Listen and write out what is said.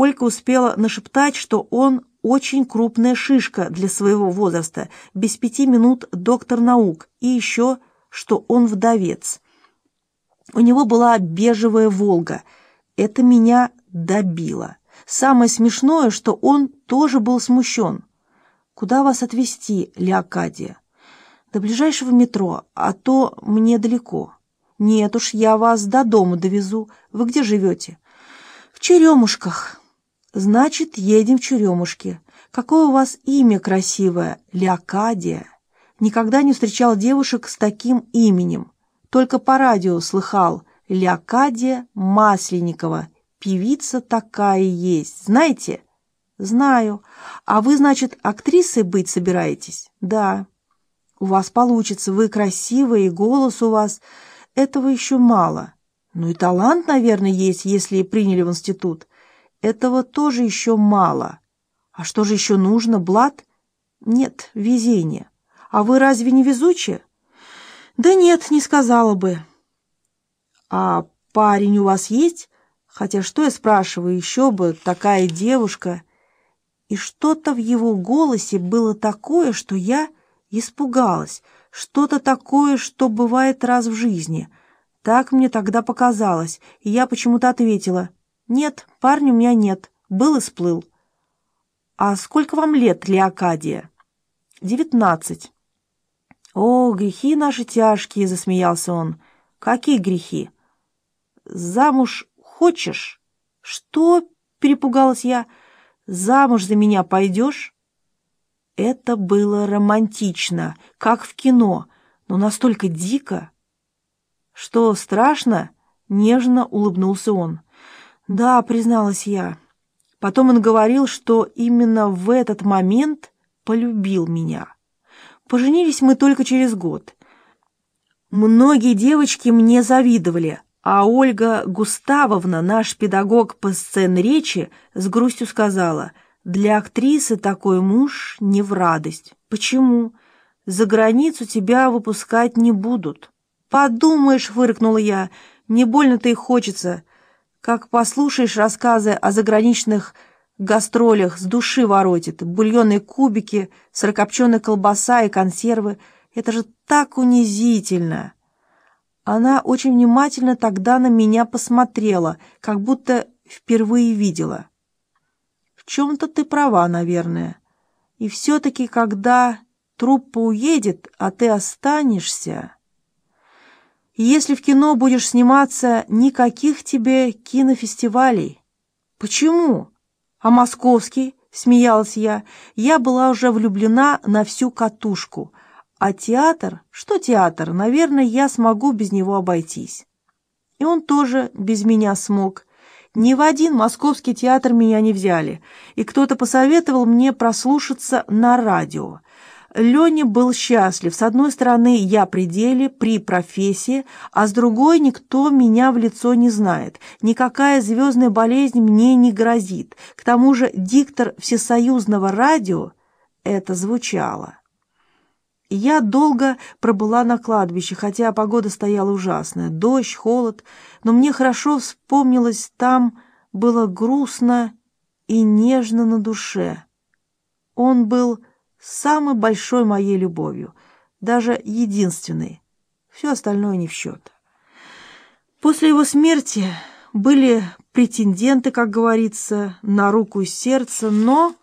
Ольга успела нашептать, что он очень крупная шишка для своего возраста, без пяти минут доктор наук, и еще, что он вдовец. У него была бежевая «Волга». Это меня добило. Самое смешное, что он тоже был смущен. «Куда вас отвезти, Леокадия?» «До ближайшего метро, а то мне далеко». «Нет уж, я вас до дома довезу. Вы где живете?» «В Черемушках». «Значит, едем в Черемушки. Какое у вас имя красивое, Леокадия?» Никогда не встречал девушек с таким именем. Только по радио слыхал Леокадия Масленникова. Певица такая есть. Знаете? Знаю. А вы, значит, актрисой быть собираетесь? Да. У вас получится. Вы красивая, и голос у вас... Этого еще мало. Ну и талант, наверное, есть, если приняли в институт. Этого тоже еще мало. А что же еще нужно, Блад? Нет, везение. А вы разве не везучие? Да нет, не сказала бы. А парень у вас есть? Хотя что я спрашиваю, еще бы, такая девушка. И что-то в его голосе было такое, что я испугалась. Что-то такое, что бывает раз в жизни. Так мне тогда показалось, и я почему-то ответила. «Нет, парня у меня нет. Был и сплыл». «А сколько вам лет, Леокадия?» «Девятнадцать». «О, грехи наши тяжкие», — засмеялся он. «Какие грехи?» «Замуж хочешь?» «Что?» — перепугалась я. «Замуж за меня пойдешь?» Это было романтично, как в кино, но настолько дико. «Что, страшно?» — нежно улыбнулся он. «Да», — призналась я. Потом он говорил, что именно в этот момент полюбил меня. Поженились мы только через год. Многие девочки мне завидовали, а Ольга Густавовна, наш педагог по сцен-речи, с грустью сказала, «Для актрисы такой муж не в радость. Почему? За границу тебя выпускать не будут». «Подумаешь», — фыркнула я, — «не больно-то и хочется. Как послушаешь рассказы о заграничных гастролях, с души воротит. Бульонные кубики, сырокопченая колбаса и консервы. Это же так унизительно!» Она очень внимательно тогда на меня посмотрела, как будто впервые видела. В чем-то ты права, наверное. И все-таки, когда труппа уедет, а ты останешься... Если в кино будешь сниматься, никаких тебе кинофестивалей. Почему? А московский? Смеялась я. Я была уже влюблена на всю катушку. А театр? Что театр? Наверное, я смогу без него обойтись. И он тоже без меня смог. Ни в один московский театр меня не взяли, и кто-то посоветовал мне прослушаться на радио. Леня был счастлив. С одной стороны, я при деле, при профессии, а с другой никто меня в лицо не знает. Никакая звездная болезнь мне не грозит. К тому же диктор всесоюзного радио это звучало. Я долго пробыла на кладбище, хотя погода стояла ужасная, дождь, холод, но мне хорошо вспомнилось, там было грустно и нежно на душе. Он был самой большой моей любовью, даже единственной. Все остальное не в счет. После его смерти были претенденты, как говорится, на руку и сердце, но